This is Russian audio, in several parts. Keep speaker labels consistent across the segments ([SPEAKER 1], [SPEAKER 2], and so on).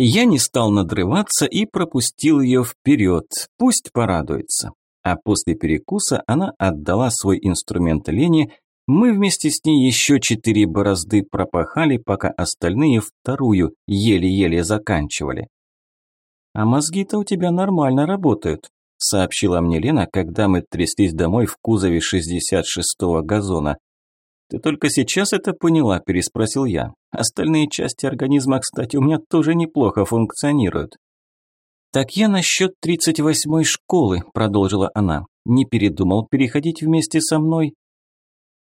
[SPEAKER 1] Я не стал надрываться и пропустил ее вперед, пусть порадуется. А после перекуса она отдала свой инструмент Лене, мы вместе с ней еще четыре борозды пропахали, пока остальные вторую еле-еле заканчивали. «А мозги-то у тебя нормально работают», – сообщила мне Лена, когда мы тряслись домой в кузове 66-го газона. «Ты только сейчас это поняла?» – переспросил я. «Остальные части организма, кстати, у меня тоже неплохо функционируют». «Так я насчет 38-й школы», – продолжила она. «Не передумал переходить вместе со мной?»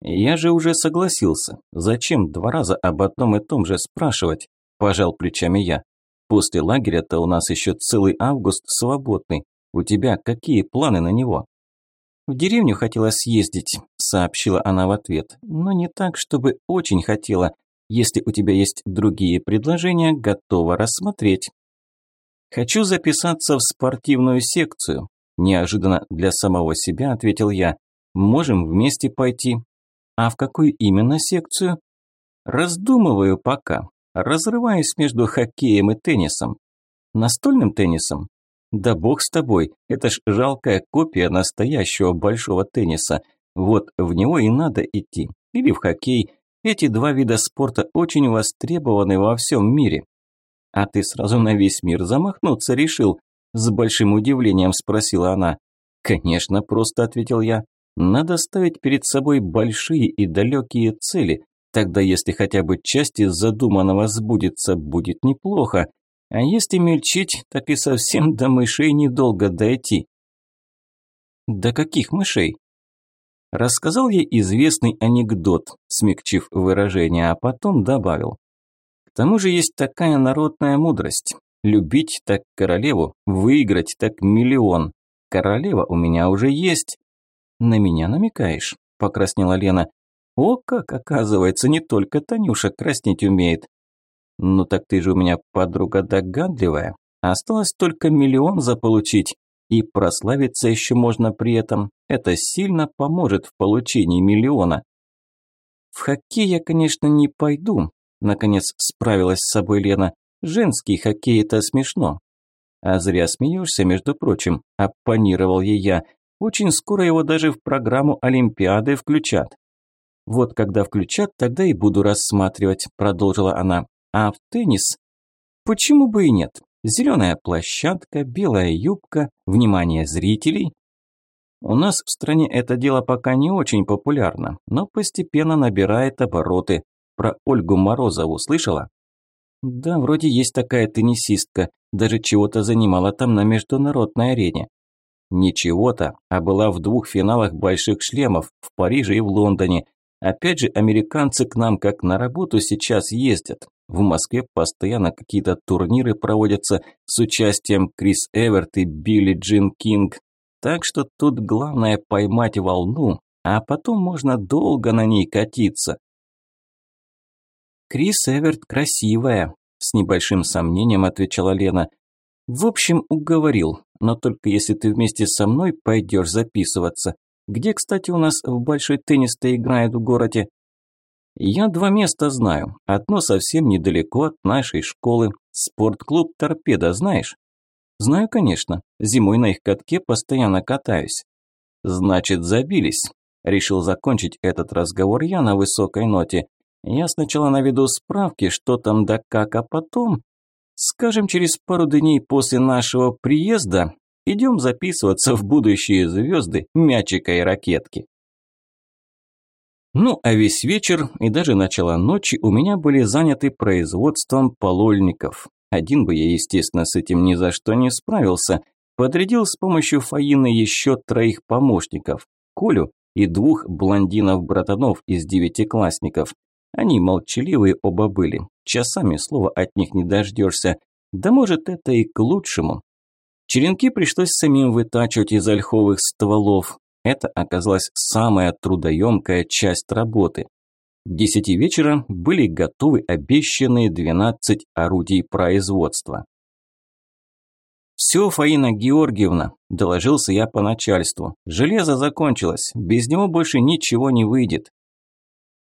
[SPEAKER 1] «Я же уже согласился. Зачем два раза об одном и том же спрашивать?» – пожал плечами я. «После лагеря-то у нас еще целый август свободный. У тебя какие планы на него?» «В деревню хотела съездить», – сообщила она в ответ. «Но не так, чтобы очень хотела. Если у тебя есть другие предложения, готова рассмотреть». «Хочу записаться в спортивную секцию», – неожиданно для самого себя ответил я. «Можем вместе пойти. А в какую именно секцию? Раздумываю пока. Разрываюсь между хоккеем и теннисом. Настольным теннисом? Да бог с тобой, это ж жалкая копия настоящего большого тенниса. Вот в него и надо идти. Или в хоккей. Эти два вида спорта очень востребованы во всем мире. А ты сразу на весь мир замахнуться решил? С большим удивлением спросила она. Конечно, просто ответил я. Надо ставить перед собой большие и далекие цели, тогда если хотя бы часть из задуманного сбудется, будет неплохо. А если мельчить, так и совсем до мышей недолго дойти. До каких мышей? Рассказал ей известный анекдот, смягчив выражение, а потом добавил. К тому же есть такая народная мудрость. Любить так королеву, выиграть так миллион. Королева у меня уже есть, «На меня намекаешь?» – покраснела Лена. «О, как оказывается, не только Танюша краснеть умеет». «Ну так ты же у меня подруга догадливая. Осталось только миллион заполучить. И прославиться еще можно при этом. Это сильно поможет в получении миллиона». «В хоккей я, конечно, не пойду», – наконец справилась с собой Лена. «Женский хоккей – это смешно». «А зря смеешься, между прочим», – оппонировал ей я. Очень скоро его даже в программу Олимпиады включат. Вот когда включат, тогда и буду рассматривать, продолжила она. А в теннис? Почему бы и нет? Зеленая площадка, белая юбка, внимание зрителей. У нас в стране это дело пока не очень популярно, но постепенно набирает обороты. Про Ольгу Морозову слышала? Да, вроде есть такая теннисистка, даже чего-то занимала там на международной арене. Ничего-то, а была в двух финалах больших шлемов в Париже и в Лондоне. Опять же, американцы к нам как на работу сейчас ездят. В Москве постоянно какие-то турниры проводятся с участием Крис Эверт и Билли Джин Кинг. Так что тут главное поймать волну, а потом можно долго на ней катиться. Крис Эверт красивая, с небольшим сомнением отвечала Лена. В общем, уговорил но только если ты вместе со мной пойдешь записываться. Где, кстати, у нас в большой теннис-то играют в городе? Я два места знаю. Одно совсем недалеко от нашей школы. Спортклуб «Торпеда» знаешь? Знаю, конечно. Зимой на их катке постоянно катаюсь. Значит, забились. Решил закончить этот разговор я на высокой ноте. Я сначала наведу справки, что там да как, а потом Скажем, через пару дней после нашего приезда идем записываться в будущие звезды мячика и ракетки. Ну, а весь вечер и даже начало ночи у меня были заняты производством полольников. Один бы я, естественно, с этим ни за что не справился. Подрядил с помощью Фаины еще троих помощников. Колю и двух блондинов-братанов из девятиклассников. Они молчаливые оба были, часами слова от них не дождешься. Да может это и к лучшему. Черенки пришлось самим вытачивать из ольховых стволов. Это оказалась самая трудоемкая часть работы. К десяти вечера были готовы обещанные 12 орудий производства. «Все, Фаина Георгиевна», – доложился я по начальству. «Железо закончилось, без него больше ничего не выйдет.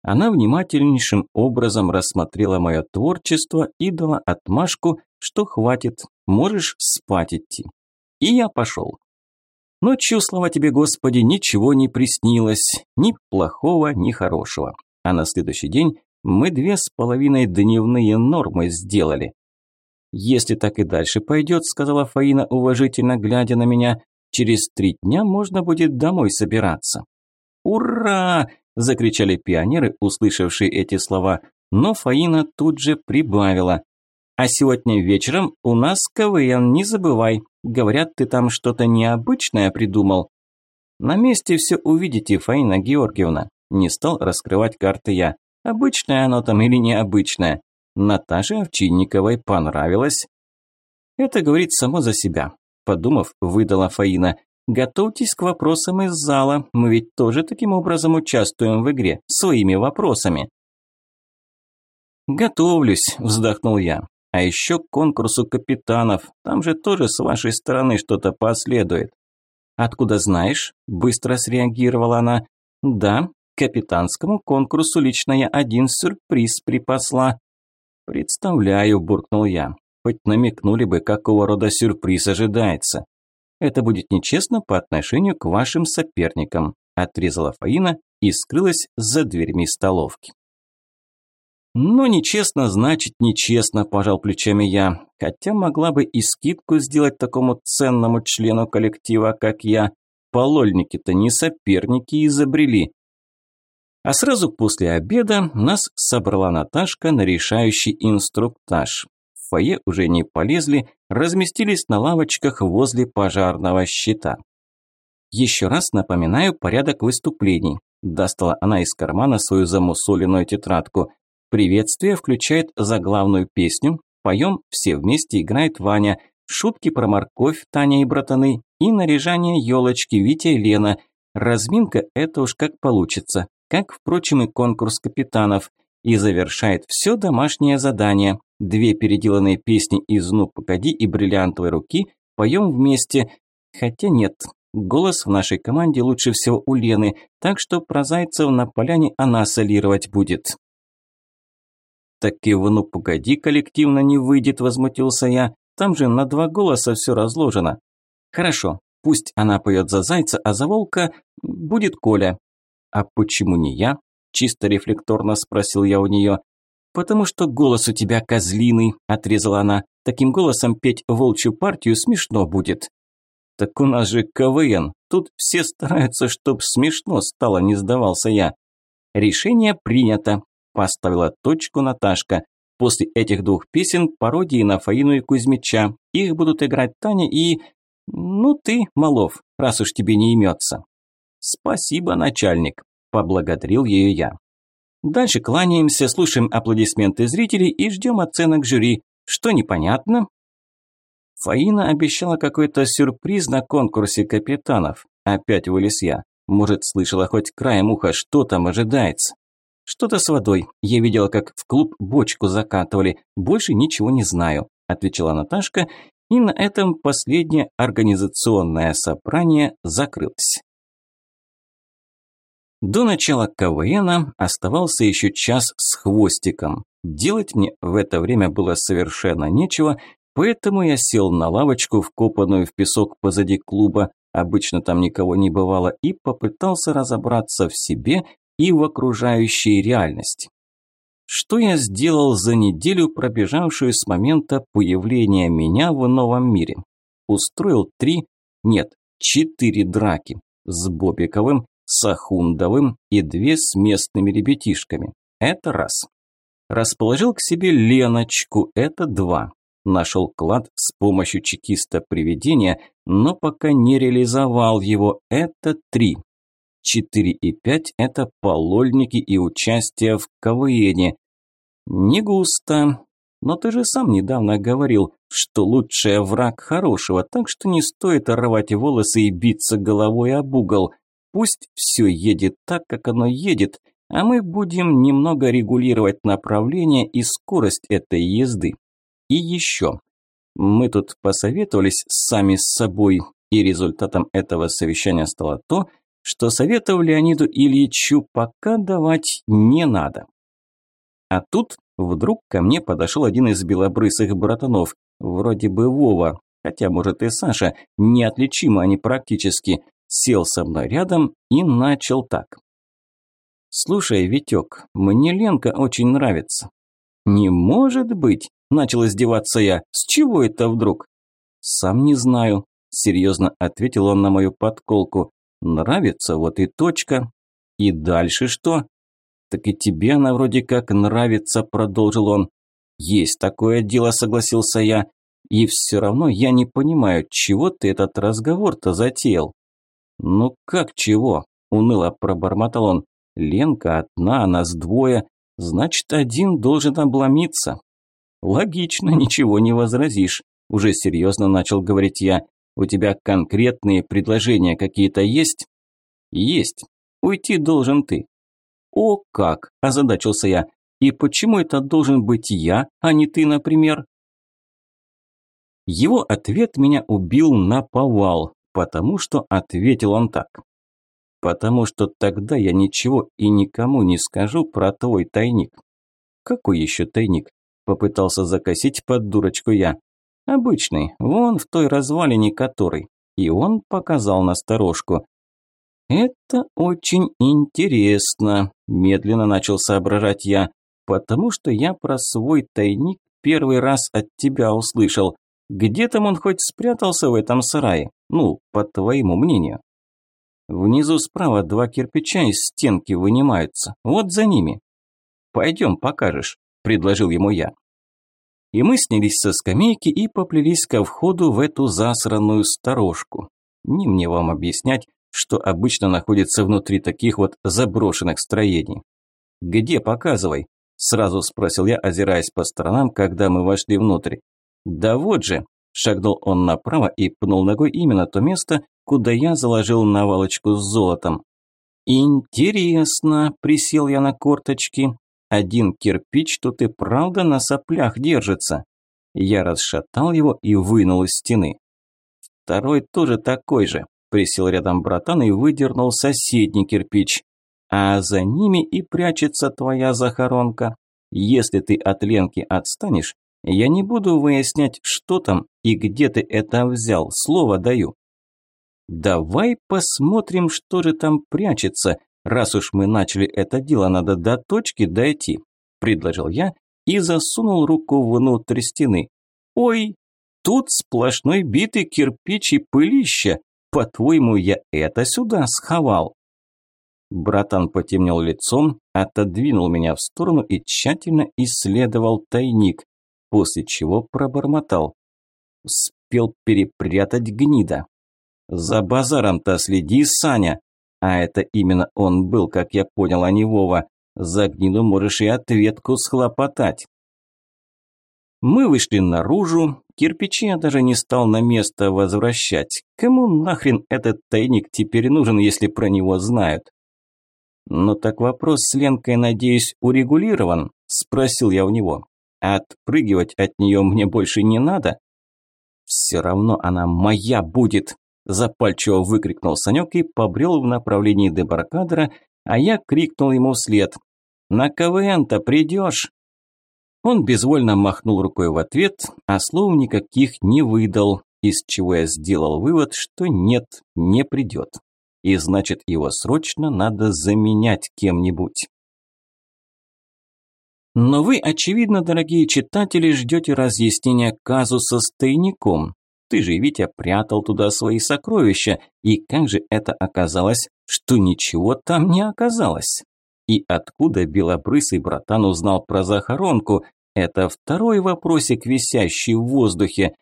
[SPEAKER 1] Она внимательнейшим образом рассмотрела мое творчество и дала отмашку, что хватит, можешь спать идти. И я пошел. Ночью, слава тебе, Господи, ничего не приснилось, ни плохого, ни хорошего. А на следующий день мы две с половиной дневные нормы сделали. «Если так и дальше пойдет», – сказала Фаина, уважительно глядя на меня, – «через три дня можно будет домой собираться». «Ура!» – закричали пионеры, услышавшие эти слова, но Фаина тут же прибавила. «А сегодня вечером у нас КВН, не забывай. Говорят, ты там что-то необычное придумал». «На месте все увидите, Фаина Георгиевна», – не стал раскрывать карты я. «Обычное оно там или необычное?» Наташе Овчинниковой понравилось. Это говорит само за себя. Подумав, выдала Фаина. Готовьтесь к вопросам из зала, мы ведь тоже таким образом участвуем в игре, своими вопросами. Готовлюсь, вздохнул я. А еще к конкурсу капитанов, там же тоже с вашей стороны что-то последует. Откуда знаешь? Быстро среагировала она. Да, капитанскому конкурсу лично я один сюрприз припасла. «Представляю», – буркнул я. «Хоть намекнули бы, какого рода сюрприз ожидается». «Это будет нечестно по отношению к вашим соперникам», – отрезала Фаина и скрылась за дверьми столовки. «Ну, нечестно, значит, нечестно», – пожал плечами я. «Хотя могла бы и скидку сделать такому ценному члену коллектива, как я. Полольники-то не соперники изобрели. А сразу после обеда нас собрала Наташка на решающий инструктаж. В фойе уже не полезли, разместились на лавочках возле пожарного щита. Еще раз напоминаю порядок выступлений. Достала она из кармана свою замусоленную тетрадку. Приветствие включает заглавную песню. Поем, все вместе играет Ваня. Шутки про морковь, Таня и братаны. И наряжание елочки Витя и Лена. Разминка – это уж как получится как, впрочем, и конкурс капитанов, и завершает все домашнее задание. Две переделанные песни из «Ну, погоди» и «Бриллиантовой руки» поем вместе. Хотя нет, голос в нашей команде лучше всего у Лены, так что про Зайцев на поляне она солировать будет. «Так и «Ну, погоди» коллективно не выйдет», – возмутился я. «Там же на два голоса все разложено». «Хорошо, пусть она поет за Зайца, а за Волка будет Коля. «А почему не я?» – чисто рефлекторно спросил я у нее. «Потому что голос у тебя козлиный», – отрезала она. «Таким голосом петь волчью партию смешно будет». «Так у нас же КВН, тут все стараются, чтоб смешно стало», – не сдавался я. «Решение принято», – поставила точку Наташка. «После этих двух песен пародии на Фаину и Кузьмича. Их будут играть Таня и... Ну ты, Малов, раз уж тебе не имется». «Спасибо, начальник», – поблагодарил ее я. Дальше кланяемся, слушаем аплодисменты зрителей и ждем оценок жюри. Что непонятно? Фаина обещала какой-то сюрприз на конкурсе капитанов. Опять вылез я. Может, слышала хоть краем уха, что там ожидается. Что-то с водой. Я видела, как в клуб бочку закатывали. Больше ничего не знаю, отвечала Наташка, и на этом последнее организационное собрание закрылось. До начала КВНа оставался еще час с хвостиком. Делать мне в это время было совершенно нечего, поэтому я сел на лавочку, вкопанную в песок позади клуба, обычно там никого не бывало, и попытался разобраться в себе и в окружающей реальности. Что я сделал за неделю, пробежавшую с момента появления меня в новом мире? Устроил три, нет, четыре драки с Бобиковым, с Ахундовым и две с местными ребятишками. Это раз. Расположил к себе Леночку, это два. Нашел клад с помощью чекиста-привидения, но пока не реализовал его, это три. Четыре и пять – это полольники и участие в КВНе. Не густо, но ты же сам недавно говорил, что лучший враг хорошего, так что не стоит рвать волосы и биться головой об угол. Пусть все едет так, как оно едет, а мы будем немного регулировать направление и скорость этой езды. И еще. Мы тут посоветовались сами с собой, и результатом этого совещания стало то, что советов Леониду Ильичу пока давать не надо. А тут вдруг ко мне подошел один из белобрысых братанов, вроде бы Вова, хотя, может, и Саша, неотличимы они практически, сел со мной рядом и начал так. «Слушай, Витек, мне Ленка очень нравится». «Не может быть!» – начал издеваться я. «С чего это вдруг?» «Сам не знаю», – серьезно ответил он на мою подколку. «Нравится, вот и точка. И дальше что?» «Так и тебе она вроде как нравится», – продолжил он. «Есть такое дело», – согласился я. «И все равно я не понимаю, чего ты этот разговор-то затеял?» «Ну как чего?» – уныло пробормотал он. «Ленка одна, нас двое. Значит, один должен обломиться». «Логично, ничего не возразишь», – уже серьезно начал говорить я. «У тебя конкретные предложения какие-то есть?» «Есть. Уйти должен ты». «О как!» – озадачился я. «И почему это должен быть я, а не ты, например?» Его ответ меня убил на повал потому что ответил он так. Потому что тогда я ничего и никому не скажу про твой тайник. Какой еще тайник? Попытался закосить под дурочку я. Обычный, вон в той развалине который. И он показал на сторожку. «Это очень интересно», – медленно начал соображать я, «потому что я про свой тайник первый раз от тебя услышал. Где там он хоть спрятался в этом сарае? Ну, по твоему мнению. Внизу справа два кирпича из стенки вынимаются. Вот за ними. Пойдем, покажешь, предложил ему я. И мы снялись со скамейки и поплелись ко входу в эту засранную сторожку. Не мне вам объяснять, что обычно находится внутри таких вот заброшенных строений. «Где, показывай?» – сразу спросил я, озираясь по сторонам, когда мы вошли внутрь. «Да вот же!» – шагнул он направо и пнул ногой именно то место, куда я заложил наволочку с золотом. «Интересно!» – присел я на корточки. «Один кирпич тут и правда на соплях держится». Я расшатал его и вынул из стены. Второй тоже такой же. Присел рядом братан и выдернул соседний кирпич. А за ними и прячется твоя захоронка. Если ты от Ленки отстанешь, я не буду выяснять, что там и где ты это взял, слово даю. Давай посмотрим, что же там прячется, раз уж мы начали это дело, надо до точки дойти, предложил я и засунул руку внутрь стены. Ой, тут сплошной битый кирпич и пылища, по-твоему, я это сюда сховал? Братан потемнел лицом, отодвинул меня в сторону и тщательно исследовал тайник после чего пробормотал. Успел перепрятать гнида. За базаром-то следи, Саня. А это именно он был, как я понял, а не Вова. За гниду можешь и ответку схлопотать. Мы вышли наружу, кирпичи я даже не стал на место возвращать. Кому нахрен этот тайник теперь нужен, если про него знают? «Ну так вопрос с Ленкой, надеюсь, урегулирован?» – спросил я у него. Отпрыгивать от нее мне больше не надо. Все равно она моя будет, запальчиво выкрикнул Санек и побрел в направлении дебаркадера, а я крикнул ему вслед. «На КВН-то придешь?» Он безвольно махнул рукой в ответ, а слов никаких не выдал, из чего я сделал вывод, что нет, не придет. И значит, его срочно надо заменять кем-нибудь. Но вы, очевидно, дорогие читатели, ждете разъяснения казуса с тайником. Ты же, Витя, прятал туда свои сокровища, и как же это оказалось, что ничего там не оказалось? И откуда белобрысый братан узнал про захоронку? Это второй вопросик, висящий в воздухе.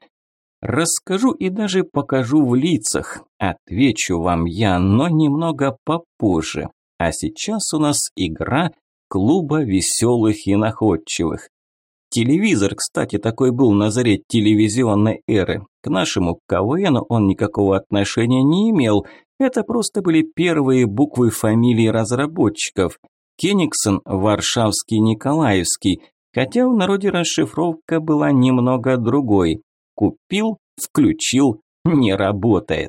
[SPEAKER 1] Расскажу и даже покажу в лицах. Отвечу вам я, но немного попозже. А сейчас у нас игра клуба веселых и находчивых. Телевизор, кстати, такой был на заре телевизионной эры. К нашему КВНу он никакого отношения не имел. Это просто были первые буквы фамилии разработчиков. Кениксон, Варшавский, Николаевский. Хотя в народе расшифровка была немного другой. Купил, включил, не работает.